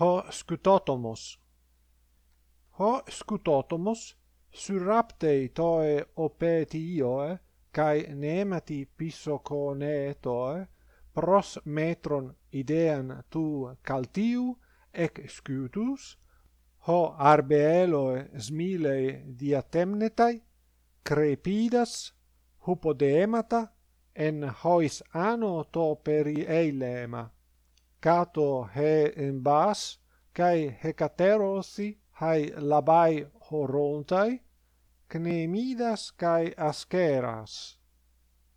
ho scutotomos. Ho scutotomos surraptei toe opetioe cae nemati pisoconeetoe pros metron idean tu caltiu ec scutus ho arbeeloe smilei diatemnetai crepidas hupodemata en hois ano to peri eilema Cato he en embas, cae Hecaterosi hai labai horontai, Cnemidas kai askeras